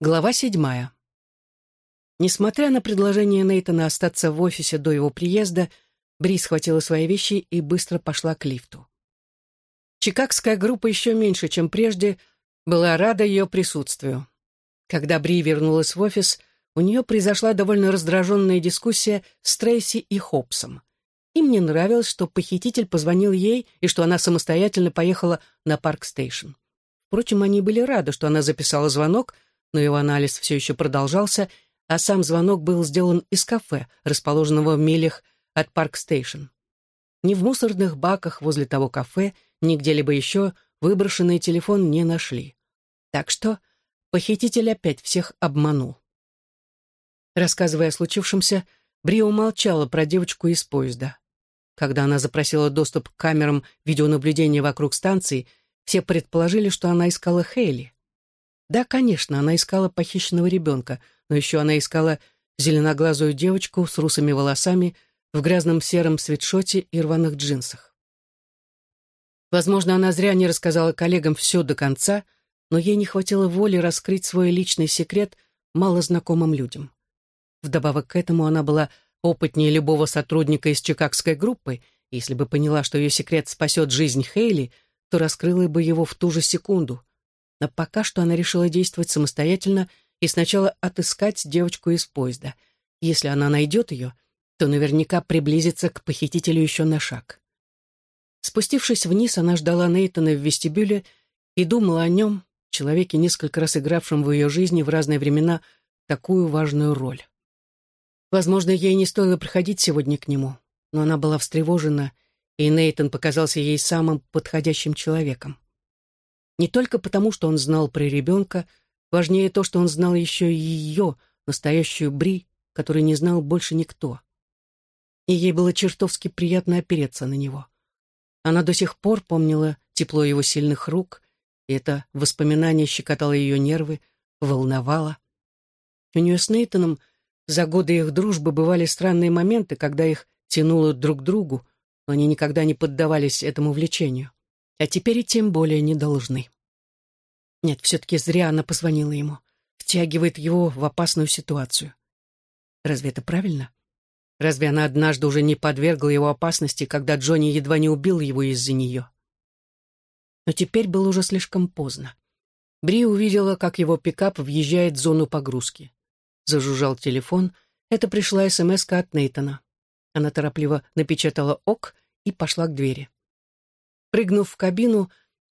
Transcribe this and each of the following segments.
Глава седьмая. Несмотря на предложение Нейтана остаться в офисе до его приезда, Бри схватила свои вещи и быстро пошла к лифту. Чикагская группа еще меньше, чем прежде, была рада ее присутствию. Когда Бри вернулась в офис, у нее произошла довольно раздраженная дискуссия с Трейси и Хопсом. Им не нравилось, что похититель позвонил ей и что она самостоятельно поехала на Парк-стейшн. Впрочем, они были рады, что она записала звонок — но его анализ все еще продолжался, а сам звонок был сделан из кафе, расположенного в милях от Парк-стейшн. Ни в мусорных баках возле того кафе, ни где-либо еще выброшенный телефон не нашли. Так что похититель опять всех обманул. Рассказывая о случившемся, Бри умолчала про девочку из поезда. Когда она запросила доступ к камерам видеонаблюдения вокруг станции, все предположили, что она искала Хейли. Да, конечно, она искала похищенного ребенка, но еще она искала зеленоглазую девочку с русыми волосами в грязном сером свитшоте и рваных джинсах. Возможно, она зря не рассказала коллегам все до конца, но ей не хватило воли раскрыть свой личный секрет малознакомым людям. Вдобавок к этому она была опытнее любого сотрудника из чикагской группы, и если бы поняла, что ее секрет спасет жизнь Хейли, то раскрыла бы его в ту же секунду но пока что она решила действовать самостоятельно и сначала отыскать девочку из поезда. Если она найдет ее, то наверняка приблизится к похитителю еще на шаг. Спустившись вниз, она ждала Нейтана в вестибюле и думала о нем, человеке, несколько раз игравшем в ее жизни в разные времена такую важную роль. Возможно, ей не стоило приходить сегодня к нему, но она была встревожена, и Нейтан показался ей самым подходящим человеком. Не только потому, что он знал про ребенка, важнее то, что он знал еще и ее, настоящую Бри, которой не знал больше никто. И ей было чертовски приятно опереться на него. Она до сих пор помнила тепло его сильных рук, и это воспоминание щекотало ее нервы, волновало. У нее с Нейтаном за годы их дружбы бывали странные моменты, когда их тянуло друг к другу, но они никогда не поддавались этому влечению а теперь и тем более не должны. Нет, все-таки зря она позвонила ему, втягивает его в опасную ситуацию. Разве это правильно? Разве она однажды уже не подвергла его опасности, когда Джонни едва не убил его из-за нее? Но теперь было уже слишком поздно. Бри увидела, как его пикап въезжает в зону погрузки. Зажужжал телефон. Это пришла смс от Нейтона. Она торопливо напечатала «ок» и пошла к двери. Прыгнув в кабину,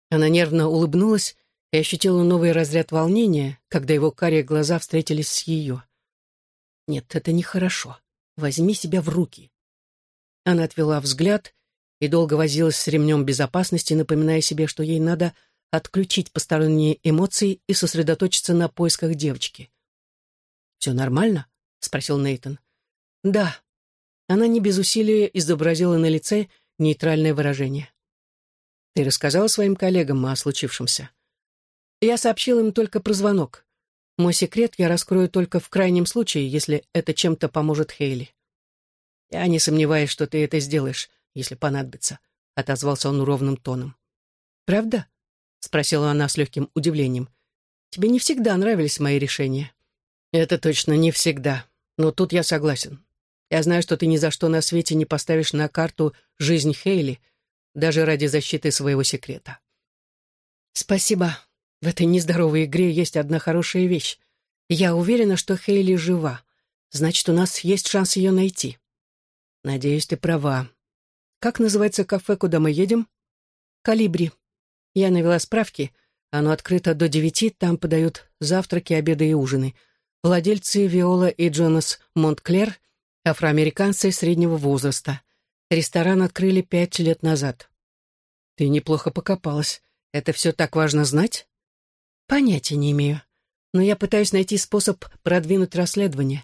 она нервно улыбнулась и ощутила новый разряд волнения, когда его карие глаза встретились с ее. «Нет, это нехорошо. Возьми себя в руки». Она отвела взгляд и долго возилась с ремнем безопасности, напоминая себе, что ей надо отключить посторонние эмоции и сосредоточиться на поисках девочки. «Все нормально?» — спросил Нейтон. «Да». Она не без усилия изобразила на лице нейтральное выражение. Ты рассказала своим коллегам о случившемся? Я сообщил им только про звонок. Мой секрет я раскрою только в крайнем случае, если это чем-то поможет Хейли. Я не сомневаюсь, что ты это сделаешь, если понадобится, отозвался он ровным тоном. Правда? спросила она с легким удивлением. Тебе не всегда нравились мои решения. Это точно не всегда, но тут я согласен. Я знаю, что ты ни за что на свете не поставишь на карту жизнь Хейли, даже ради защиты своего секрета. Спасибо. В этой нездоровой игре есть одна хорошая вещь. Я уверена, что Хейли жива. Значит, у нас есть шанс ее найти. Надеюсь, ты права. Как называется кафе, куда мы едем? Калибри. Я навела справки. Оно открыто до девяти, там подают завтраки, обеды и ужины. Владельцы Виола и Джонас Монтклер, афроамериканцы среднего возраста. Ресторан открыли пять лет назад. Ты неплохо покопалась. Это все так важно знать? Понятия не имею. Но я пытаюсь найти способ продвинуть расследование.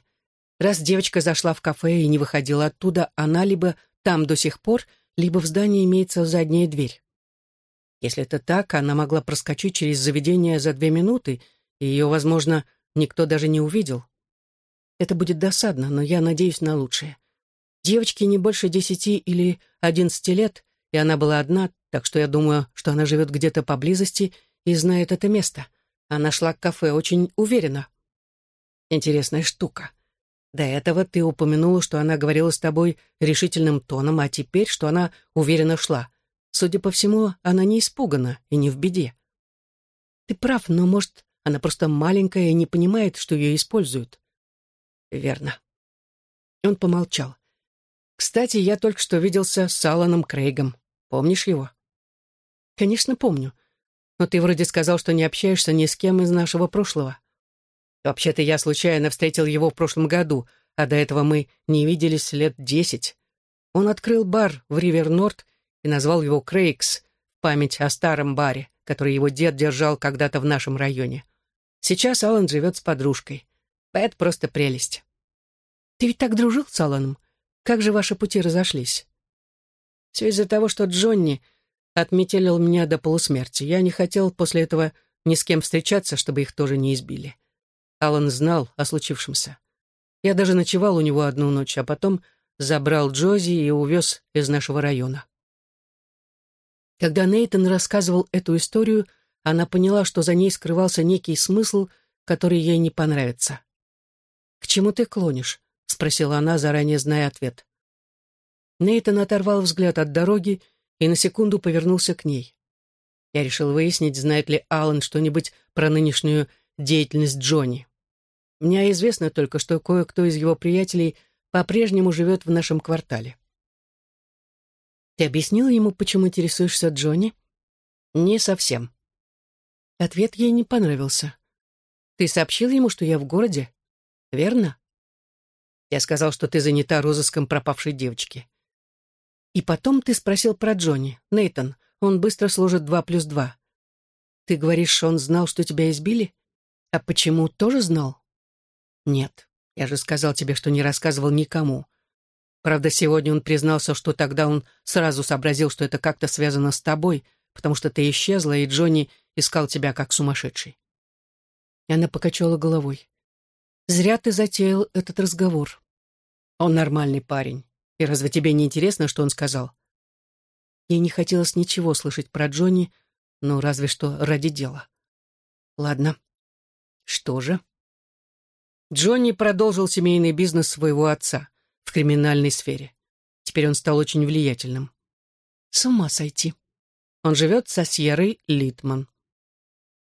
Раз девочка зашла в кафе и не выходила оттуда, она либо там до сих пор, либо в здании имеется задняя дверь. Если это так, она могла проскочить через заведение за две минуты, и ее, возможно, никто даже не увидел. Это будет досадно, но я надеюсь на лучшее. Девочке не больше десяти или одиннадцати лет, и она была одна, так что я думаю, что она живет где-то поблизости и знает это место. Она шла к кафе очень уверенно. Интересная штука. До этого ты упомянула, что она говорила с тобой решительным тоном, а теперь, что она уверенно шла. Судя по всему, она не испугана и не в беде. Ты прав, но, может, она просто маленькая и не понимает, что ее используют. Верно. Он помолчал. Кстати, я только что виделся с Аланом Крейгом. Помнишь его? Конечно, помню. Но ты вроде сказал, что не общаешься ни с кем из нашего прошлого. Вообще-то я случайно встретил его в прошлом году, а до этого мы не виделись лет десять. Он открыл бар в Ривер-Норт и назвал его Крейгс в память о старом баре, который его дед держал когда-то в нашем районе. Сейчас Алан живет с подружкой. Пэт просто прелесть. Ты ведь так дружил с Аланом? Как же ваши пути разошлись? Все из-за того, что Джонни отметелил меня до полусмерти. Я не хотел после этого ни с кем встречаться, чтобы их тоже не избили. Алан знал о случившемся. Я даже ночевал у него одну ночь, а потом забрал Джози и увез из нашего района. Когда Нейтон рассказывал эту историю, она поняла, что за ней скрывался некий смысл, который ей не понравится. «К чему ты клонишь?» — спросила она, заранее зная ответ. Нейтон оторвал взгляд от дороги и на секунду повернулся к ней. Я решил выяснить, знает ли Алан что-нибудь про нынешнюю деятельность Джонни. Мне известно только, что кое-кто из его приятелей по-прежнему живет в нашем квартале. Ты объяснила ему, почему интересуешься Джонни? Не совсем. Ответ ей не понравился. Ты сообщил ему, что я в городе? Верно? Я сказал, что ты занята розыском пропавшей девочки. И потом ты спросил про Джонни. Нейтон, он быстро сложит два плюс два. Ты говоришь, он знал, что тебя избили? А почему, тоже знал? «Нет, я же сказал тебе, что не рассказывал никому. Правда, сегодня он признался, что тогда он сразу сообразил, что это как-то связано с тобой, потому что ты исчезла, и Джонни искал тебя как сумасшедший». И она покачала головой. «Зря ты затеял этот разговор. Он нормальный парень. И разве тебе не интересно, что он сказал?» Ей не хотелось ничего слышать про Джонни, но разве что ради дела. «Ладно. Что же?» Джонни продолжил семейный бизнес своего отца в криминальной сфере. Теперь он стал очень влиятельным. С ума сойти. Он живет со Сьерой Литман.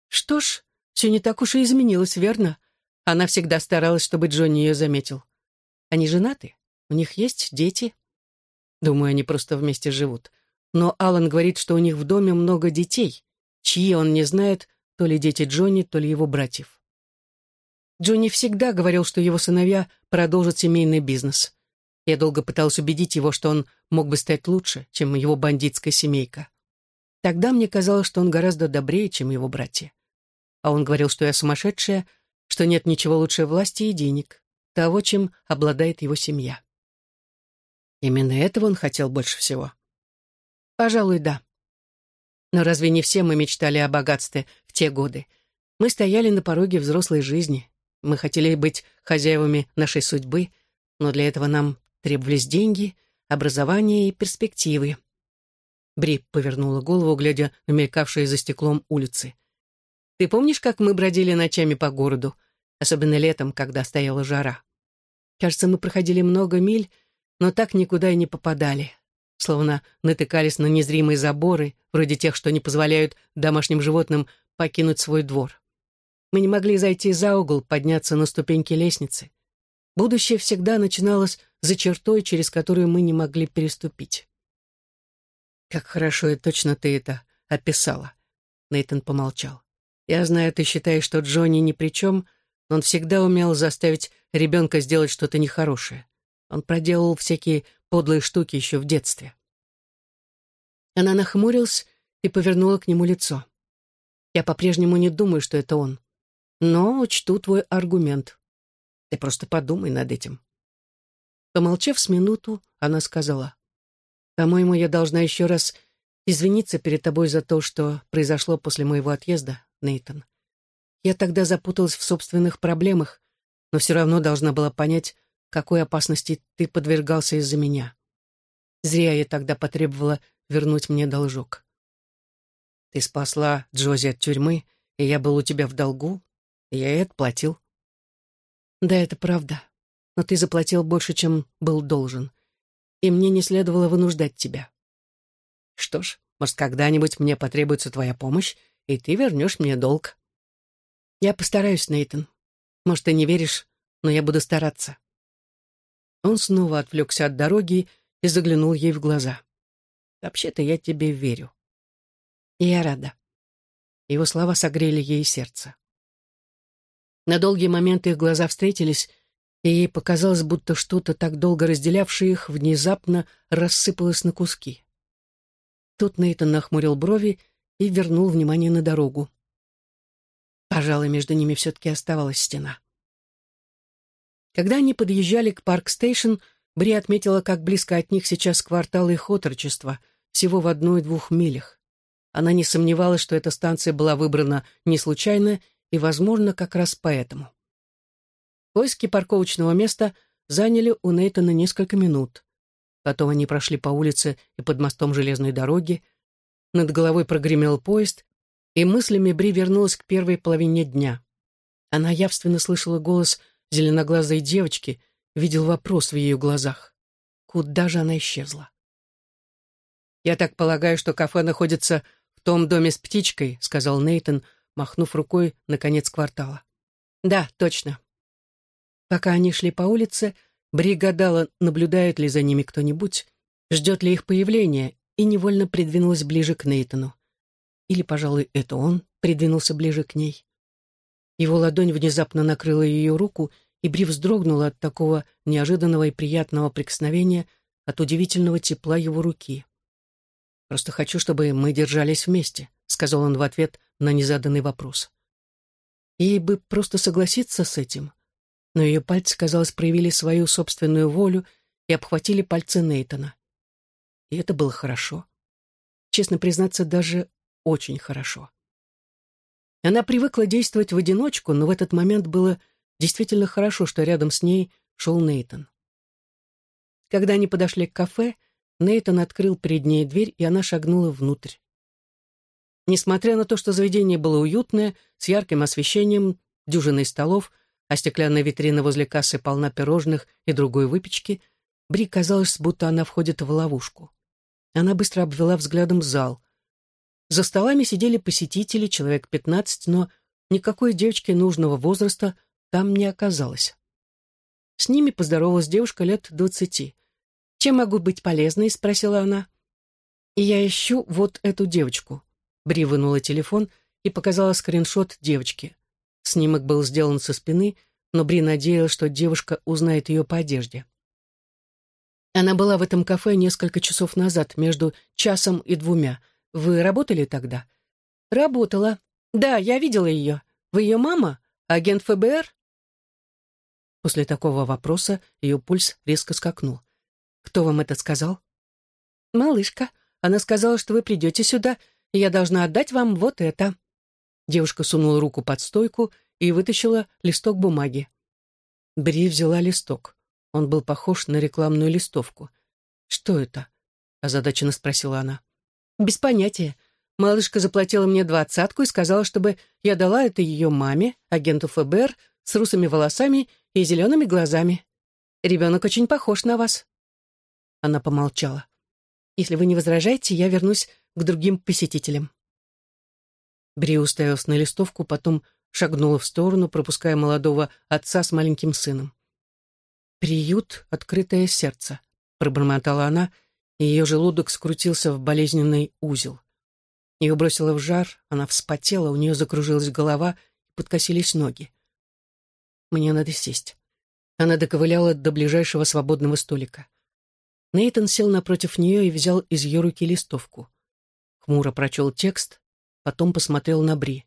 Что ж, все не так уж и изменилось, верно? Она всегда старалась, чтобы Джонни ее заметил. Они женаты? У них есть дети? Думаю, они просто вместе живут. Но Алан говорит, что у них в доме много детей, чьи он не знает, то ли дети Джонни, то ли его братьев. Джонни всегда говорил, что его сыновья продолжат семейный бизнес. Я долго пытался убедить его, что он мог бы стать лучше, чем его бандитская семейка. Тогда мне казалось, что он гораздо добрее, чем его братья. А он говорил, что я сумасшедшая, что нет ничего лучше власти и денег, того, чем обладает его семья. Именно этого он хотел больше всего. Пожалуй, да. Но разве не все мы мечтали о богатстве в те годы? Мы стояли на пороге взрослой жизни, мы хотели быть хозяевами нашей судьбы, но для этого нам требовались деньги, образование и перспективы. Бри повернула голову, глядя на мелькавшие за стеклом улицы. «Ты помнишь, как мы бродили ночами по городу, особенно летом, когда стояла жара? Кажется, мы проходили много миль, но так никуда и не попадали, словно натыкались на незримые заборы, вроде тех, что не позволяют домашним животным покинуть свой двор. Мы не могли зайти за угол, подняться на ступеньки лестницы. Будущее всегда начиналось за чертой, через которую мы не могли переступить. «Как хорошо и точно ты это описала», — Нейтан помолчал. «Я знаю, ты считаешь, что Джонни ни при чем, но он всегда умел заставить ребенка сделать что-то нехорошее. Он проделал всякие подлые штуки еще в детстве». Она нахмурилась и повернула к нему лицо. «Я по-прежнему не думаю, что это он. Но учту твой аргумент. Ты просто подумай над этим. Помолчав с минуту, она сказала, «По-моему, я должна еще раз извиниться перед тобой за то, что произошло после моего отъезда, Нейтон. Я тогда запуталась в собственных проблемах, но все равно должна была понять, какой опасности ты подвергался из-за меня. Зря я тогда потребовала вернуть мне должок. Ты спасла Джози от тюрьмы, и я был у тебя в долгу, я и отплатил. Да, это правда. Но ты заплатил больше, чем был должен. И мне не следовало вынуждать тебя. Что ж, может, когда-нибудь мне потребуется твоя помощь, и ты вернешь мне долг. Я постараюсь, Нейтан. Может, ты не веришь, но я буду стараться. Он снова отвлекся от дороги и заглянул ей в глаза. «Вообще-то я тебе верю». Я рада. Его слова согрели ей сердце. На долгий момент их глаза встретились, и ей показалось, будто что-то, так долго разделявшее их, внезапно рассыпалось на куски. Тут Нейтан нахмурил брови и вернул внимание на дорогу. Пожалуй, между ними все-таки оставалась стена. Когда они подъезжали к Парк-стейшн, Бри отметила, как близко от них сейчас квартал их отрочества, всего в одной-двух милях. Она не сомневалась, что эта станция была выбрана не случайно и, возможно, как раз поэтому. Поиски парковочного места заняли у Нейтана несколько минут. Потом они прошли по улице и под мостом железной дороги. Над головой прогремел поезд, и мыслями Бри вернулась к первой половине дня. Она явственно слышала голос зеленоглазой девочки, видел вопрос в ее глазах. Куда же она исчезла? «Я так полагаю, что кафе находится в том доме с птичкой», — сказал Нейтон, махнув рукой на конец квартала. «Да, точно». Пока они шли по улице, Бри гадала, наблюдает ли за ними кто-нибудь, ждет ли их появления, и невольно придвинулась ближе к Нейтону. Или, пожалуй, это он придвинулся ближе к ней. Его ладонь внезапно накрыла ее руку, и Бри вздрогнула от такого неожиданного и приятного прикосновения, от удивительного тепла его руки. «Просто хочу, чтобы мы держались вместе», — сказал он в ответ на незаданный вопрос. Ей бы просто согласиться с этим, но ее пальцы, казалось, проявили свою собственную волю и обхватили пальцы Нейтона. И это было хорошо. Честно признаться, даже очень хорошо. Она привыкла действовать в одиночку, но в этот момент было действительно хорошо, что рядом с ней шел Нейтон. Когда они подошли к кафе, Нейтон открыл перед ней дверь, и она шагнула внутрь. Несмотря на то, что заведение было уютное, с ярким освещением, дюжиной столов, а стеклянная витрина возле кассы полна пирожных и другой выпечки, Бри казалось, будто она входит в ловушку. Она быстро обвела взглядом зал. За столами сидели посетители, человек пятнадцать, но никакой девочки нужного возраста там не оказалось. С ними поздоровалась девушка лет двадцати. «Чем могу быть полезной?» — спросила она. «И я ищу вот эту девочку». Бри вынула телефон и показала скриншот девочки. Снимок был сделан со спины, но Бри надеялась, что девушка узнает ее по одежде. Она была в этом кафе несколько часов назад, между часом и двумя. Вы работали тогда? Работала. Да, я видела ее. Вы ее мама? Агент ФБР? После такого вопроса ее пульс резко скакнул. Кто вам это сказал? Малышка. Она сказала, что вы придете сюда, и я должна отдать вам вот это. Девушка сунула руку под стойку и вытащила листок бумаги. Бри взяла листок. Он был похож на рекламную листовку. «Что это?» — озадаченно спросила она. «Без понятия. Малышка заплатила мне двадцатку и сказала, чтобы я дала это ее маме, агенту ФБР, с русыми волосами и зелеными глазами. Ребенок очень похож на вас». Она помолчала. «Если вы не возражаете, я вернусь к другим посетителям». Бри уставилась на листовку, потом шагнула в сторону, пропуская молодого отца с маленьким сыном. «Приют — открытое сердце», — пробормотала она, ее желудок скрутился в болезненный узел. Ее бросило в жар, она вспотела, у нее закружилась голова и подкосились ноги. «Мне надо сесть». Она доковыляла до ближайшего свободного столика. Нейтан сел напротив нее и взял из ее руки листовку. Хмуро прочел текст, потом посмотрел на Бри.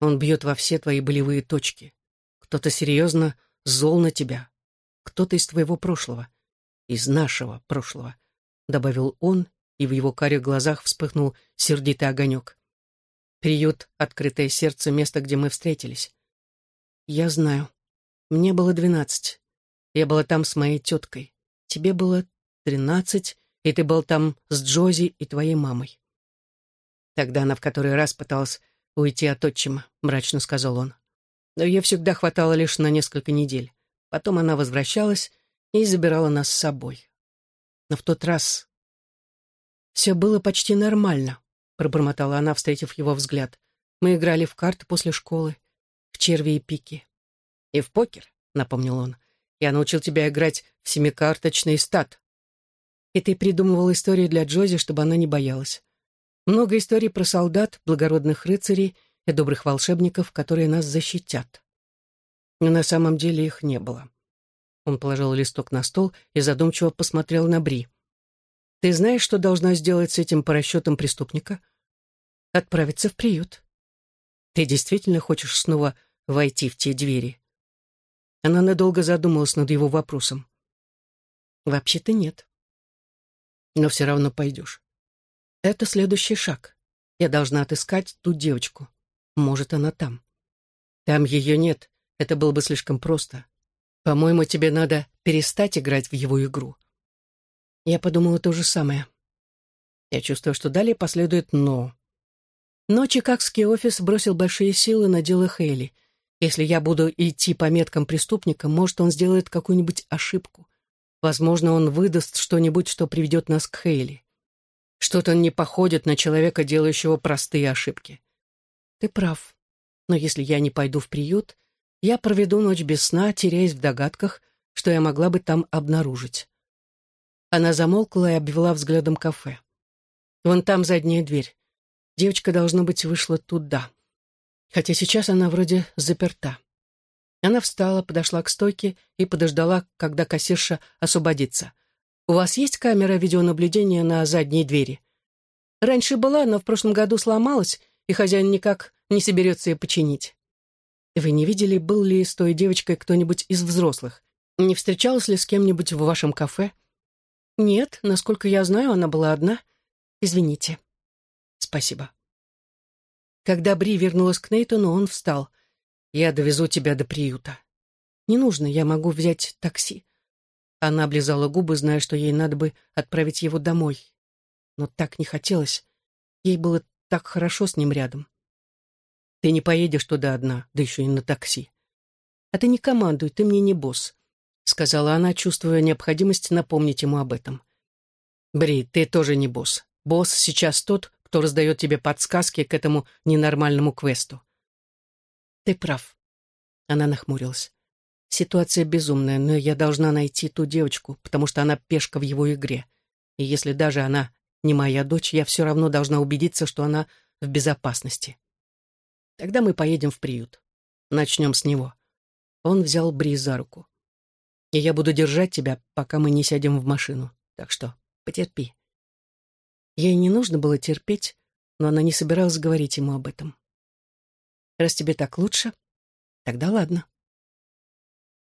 «Он бьет во все твои болевые точки. Кто-то серьезно зол на тебя. Кто-то из твоего прошлого. Из нашего прошлого добавил он, и в его карих глазах вспыхнул сердитый огонек. Приют «Открытое сердце» — место, где мы встретились. Я знаю. Мне было двенадцать. Я была там с моей теткой. Тебе было тринадцать, и ты был там с Джози и твоей мамой. Тогда она в который раз пыталась уйти от отчима, мрачно сказал он. но ее всегда хватало лишь на несколько недель. Потом она возвращалась и забирала нас с собой. Но в тот раз все было почти нормально, пробормотала она, встретив его взгляд. Мы играли в карты после школы, в черви и пики. И в покер, напомнил он. Я научил тебя играть в семикарточный стат. И ты придумывал истории для Джози, чтобы она не боялась. Много историй про солдат, благородных рыцарей и добрых волшебников, которые нас защитят. Но на самом деле их не было. Он положил листок на стол и задумчиво посмотрел на Бри. «Ты знаешь, что должна сделать с этим по расчетам преступника?» «Отправиться в приют». «Ты действительно хочешь снова войти в те двери?» Она надолго задумалась над его вопросом. «Вообще-то нет». «Но все равно пойдешь». «Это следующий шаг. Я должна отыскать ту девочку. Может, она там». «Там ее нет. Это было бы слишком просто. По-моему, тебе надо перестать играть в его игру. Я подумала то же самое. Я чувствую, что далее последует «но». Но чикагский офис бросил большие силы на дело Хейли. Если я буду идти по меткам преступника, может, он сделает какую-нибудь ошибку. Возможно, он выдаст что-нибудь, что приведет нас к Хейли. Что-то не походит на человека, делающего простые ошибки. Ты прав. Но если я не пойду в приют, я проведу ночь без сна, теряясь в догадках, что я могла бы там обнаружить. Она замолкла и обвела взглядом кафе. Вон там задняя дверь. Девочка, должно быть, вышла туда. Хотя сейчас она вроде заперта. Она встала, подошла к стойке и подождала, когда кассирша освободится. «У вас есть камера видеонаблюдения на задней двери?» «Раньше была, но в прошлом году сломалась, и хозяин никак не соберется ее починить». Вы не видели, был ли с той девочкой кто-нибудь из взрослых? Не встречалась ли с кем-нибудь в вашем кафе? Нет, насколько я знаю, она была одна. Извините. Спасибо. Когда Бри вернулась к Нейтону, он встал. «Я довезу тебя до приюта». «Не нужно, я могу взять такси». Она облизала губы, зная, что ей надо бы отправить его домой. Но так не хотелось. Ей было так хорошо с ним рядом. Ты не поедешь туда одна, да еще и на такси. А ты не командуй, ты мне не босс, сказала она, чувствуя необходимость напомнить ему об этом. Бри, ты тоже не босс. Босс сейчас тот, кто раздает тебе подсказки к этому ненормальному квесту. Ты прав. Она нахмурилась. Ситуация безумная, но я должна найти ту девочку, потому что она пешка в его игре. И если даже она не моя дочь, я все равно должна убедиться, что она в безопасности. Тогда мы поедем в приют. Начнем с него. Он взял Бри за руку. И я буду держать тебя, пока мы не сядем в машину. Так что потерпи. Ей не нужно было терпеть, но она не собиралась говорить ему об этом. Раз тебе так лучше, тогда ладно.